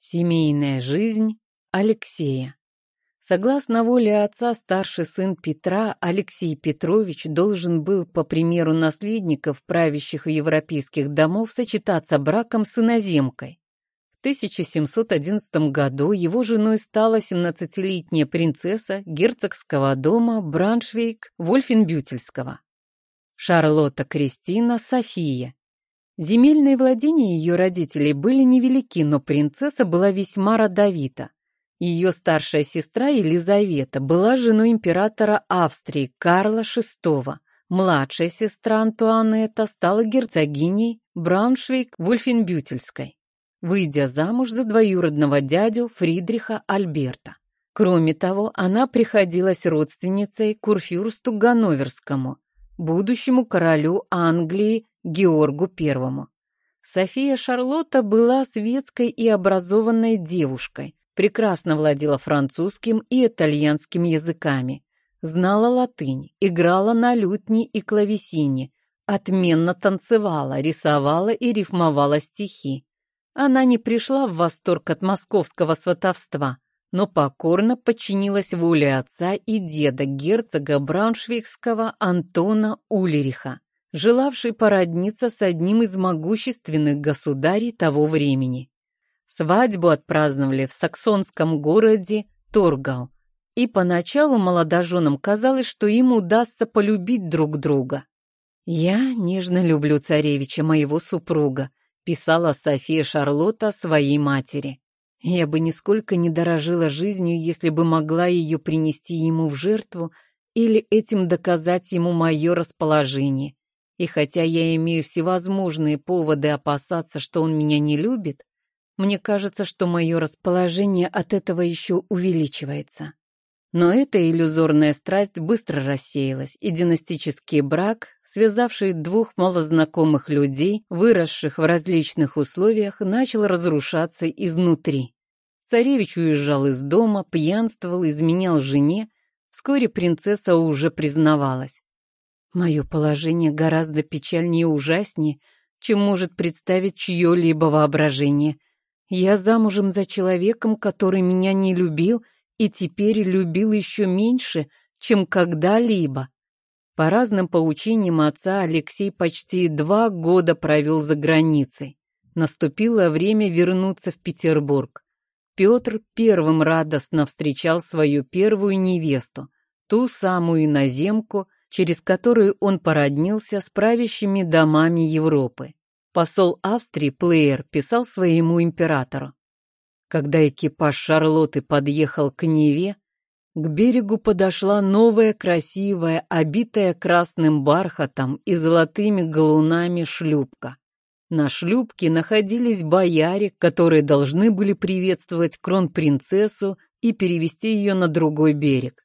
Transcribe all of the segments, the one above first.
Семейная жизнь Алексея. Согласно воле отца, старший сын Петра, Алексей Петрович, должен был, по примеру наследников правящих европейских домов, сочетаться браком с иноземкой. В 1711 году его женой стала 17-летняя принцесса герцогского дома Браншвейк-Вольфенбютельского. Шарлотта Кристина София, Земельные владения ее родителей были невелики, но принцесса была весьма родовита. Ее старшая сестра Елизавета была женой императора Австрии Карла VI. Младшая сестра Антуанетта стала герцогиней Брауншвейг-Вольфенбютельской, выйдя замуж за двоюродного дядю Фридриха Альберта. Кроме того, она приходилась родственницей курфюрсту Ганноверскому, будущему королю Англии Георгу Первому. София Шарлотта была светской и образованной девушкой, прекрасно владела французским и итальянским языками, знала латынь, играла на лютне и клавесине, отменно танцевала, рисовала и рифмовала стихи. Она не пришла в восторг от московского сватовства, но покорно подчинилась воле отца и деда герцога Брауншвейгского Антона Улериха желавший породниться с одним из могущественных государей того времени. Свадьбу отпраздновали в саксонском городе Торгау, и поначалу молодоженам казалось, что им удастся полюбить друг друга. «Я нежно люблю царевича, моего супруга», писала София Шарлотта своей матери. «Я бы нисколько не дорожила жизнью, если бы могла ее принести ему в жертву или этим доказать ему мое расположение. И хотя я имею всевозможные поводы опасаться, что он меня не любит, мне кажется, что мое расположение от этого еще увеличивается. Но эта иллюзорная страсть быстро рассеялась, и династический брак, связавший двух малознакомых людей, выросших в различных условиях, начал разрушаться изнутри. Царевич уезжал из дома, пьянствовал, изменял жене. Вскоре принцесса уже признавалась. Мое положение гораздо печальнее и ужаснее, чем может представить чье-либо воображение. Я замужем за человеком, который меня не любил и теперь любил еще меньше, чем когда-либо. По разным поучениям отца Алексей почти два года провел за границей. Наступило время вернуться в Петербург. Петр первым радостно встречал свою первую невесту, ту самую иноземку, через которую он породнился с правящими домами Европы. Посол Австрии Плеер писал своему императору. Когда экипаж Шарлотты подъехал к Неве, к берегу подошла новая красивая, обитая красным бархатом и золотыми галунами шлюпка. На шлюпке находились бояре, которые должны были приветствовать кронпринцессу и перевести ее на другой берег.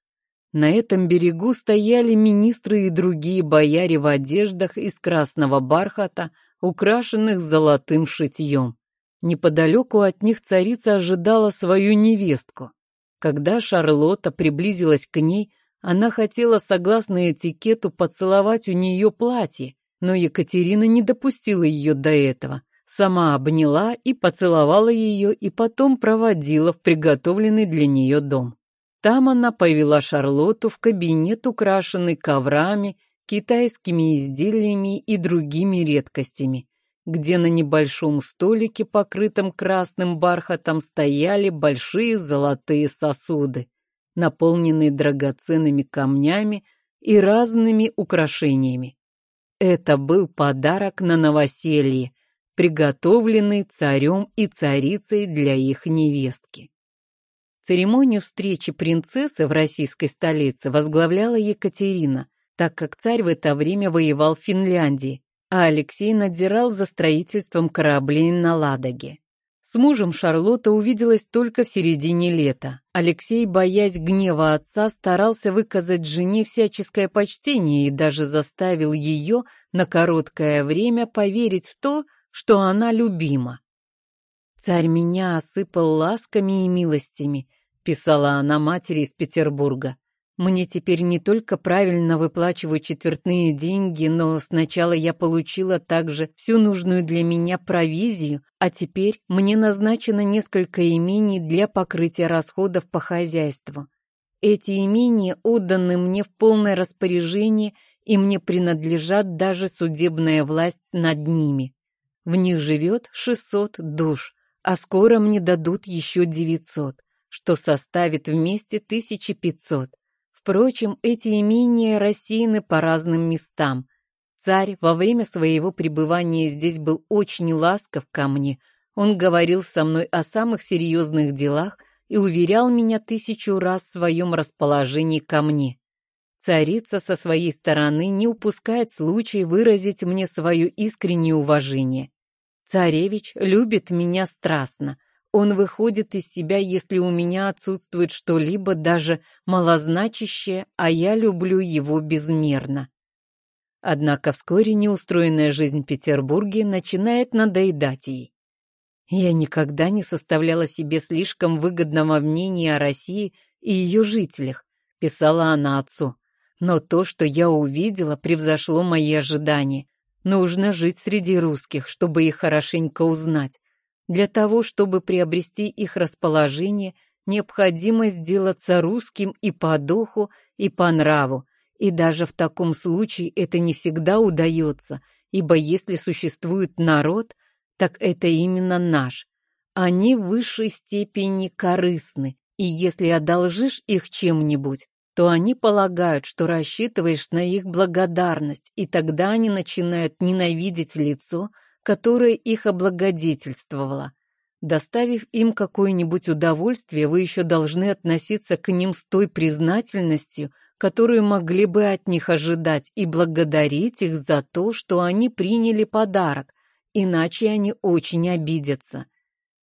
На этом берегу стояли министры и другие бояре в одеждах из красного бархата, украшенных золотым шитьем. Неподалеку от них царица ожидала свою невестку. Когда Шарлотта приблизилась к ней, она хотела, согласно этикету, поцеловать у нее платье, но Екатерина не допустила ее до этого. Сама обняла и поцеловала ее, и потом проводила в приготовленный для нее дом. Там она повела Шарлотту в кабинет, украшенный коврами, китайскими изделиями и другими редкостями, где на небольшом столике, покрытом красным бархатом, стояли большие золотые сосуды, наполненные драгоценными камнями и разными украшениями. Это был подарок на новоселье, приготовленный царем и царицей для их невестки. Церемонию встречи принцессы в российской столице возглавляла Екатерина, так как царь в это время воевал в Финляндии, а Алексей надзирал за строительством кораблей на Ладоге. С мужем Шарлотта увиделась только в середине лета. Алексей, боясь гнева отца, старался выказать жене всяческое почтение и даже заставил ее на короткое время поверить в то, что она любима. Царь меня осыпал ласками и милостями, писала она матери из Петербурга. Мне теперь не только правильно выплачивают четвертные деньги, но сначала я получила также всю нужную для меня провизию, а теперь мне назначено несколько имений для покрытия расходов по хозяйству. Эти имения отданы мне в полное распоряжение, и мне принадлежат даже судебная власть над ними. В них живет 600 душ, а скоро мне дадут еще 900, что составит вместе 1500. Впрочем, эти имения рассеяны по разным местам. Царь во время своего пребывания здесь был очень ласков ко мне. Он говорил со мной о самых серьезных делах и уверял меня тысячу раз в своем расположении ко мне. Царица со своей стороны не упускает случая выразить мне свое искреннее уважение. Царевич любит меня страстно, он выходит из себя, если у меня отсутствует что-либо, даже малозначащее, а я люблю его безмерно. Однако вскоре неустроенная жизнь в Петербурге начинает надоедать ей. Я никогда не составляла себе слишком выгодного мнения о России и ее жителях, писала она отцу. Но то, что я увидела, превзошло мои ожидания. Нужно жить среди русских, чтобы их хорошенько узнать. Для того, чтобы приобрести их расположение, необходимо сделаться русским и по духу, и по нраву. И даже в таком случае это не всегда удается, ибо если существует народ, так это именно наш. Они в высшей степени корыстны, и если одолжишь их чем-нибудь, то они полагают, что рассчитываешь на их благодарность, и тогда они начинают ненавидеть лицо, которая их облагодетельствовала. Доставив им какое-нибудь удовольствие, вы еще должны относиться к ним с той признательностью, которую могли бы от них ожидать, и благодарить их за то, что они приняли подарок, иначе они очень обидятся.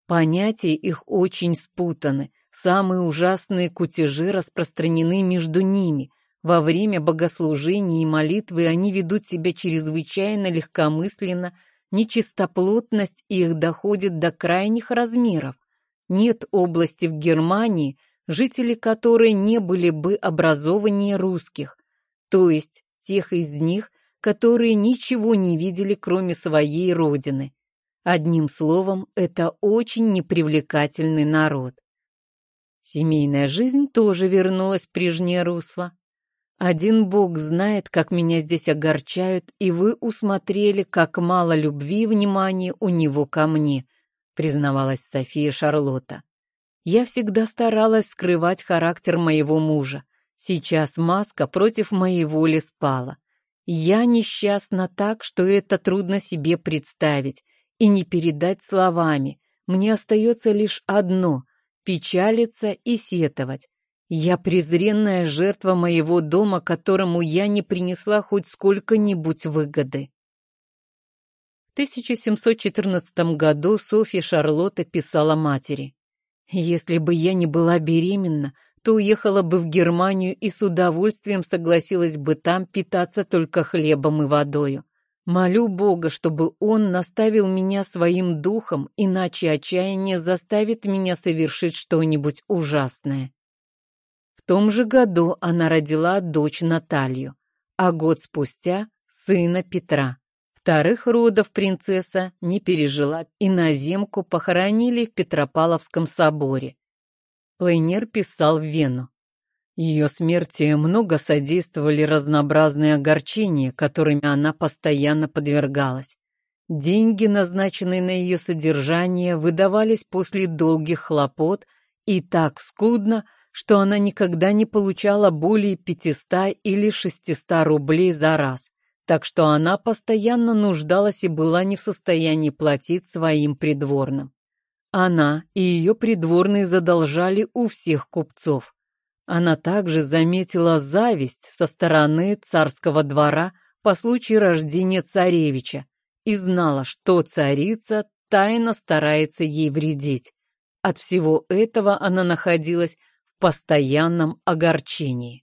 Понятия их очень спутаны, самые ужасные кутежи распространены между ними. Во время богослужения и молитвы они ведут себя чрезвычайно легкомысленно, Нечистоплотность их доходит до крайних размеров. Нет области в Германии, жители которой не были бы образованнее русских, то есть тех из них, которые ничего не видели, кроме своей родины. Одним словом, это очень непривлекательный народ. Семейная жизнь тоже вернулась в прежнее русло. Один бог знает, как меня здесь огорчают, и вы усмотрели, как мало любви и внимания у него ко мне, признавалась София Шарлотта. Я всегда старалась скрывать характер моего мужа. Сейчас маска против моей воли спала. Я несчастна так, что это трудно себе представить и не передать словами. Мне остается лишь одно — печалиться и сетовать. Я презренная жертва моего дома, которому я не принесла хоть сколько-нибудь выгоды. В 1714 году Софья Шарлотта писала матери. «Если бы я не была беременна, то уехала бы в Германию и с удовольствием согласилась бы там питаться только хлебом и водою. Молю Бога, чтобы Он наставил меня своим духом, иначе отчаяние заставит меня совершить что-нибудь ужасное». В том же году она родила дочь Наталью, а год спустя – сына Петра. Вторых родов принцесса не пережила, и наземку похоронили в Петропавловском соборе. Плейнер писал в Вену. Ее смерти много содействовали разнообразные огорчения, которыми она постоянно подвергалась. Деньги, назначенные на ее содержание, выдавались после долгих хлопот и так скудно, что она никогда не получала более 500 или 600 рублей за раз, так что она постоянно нуждалась и была не в состоянии платить своим придворным. Она и ее придворные задолжали у всех купцов. Она также заметила зависть со стороны царского двора по случаю рождения царевича и знала, что царица тайно старается ей вредить. От всего этого она находилась постоянном огорчении.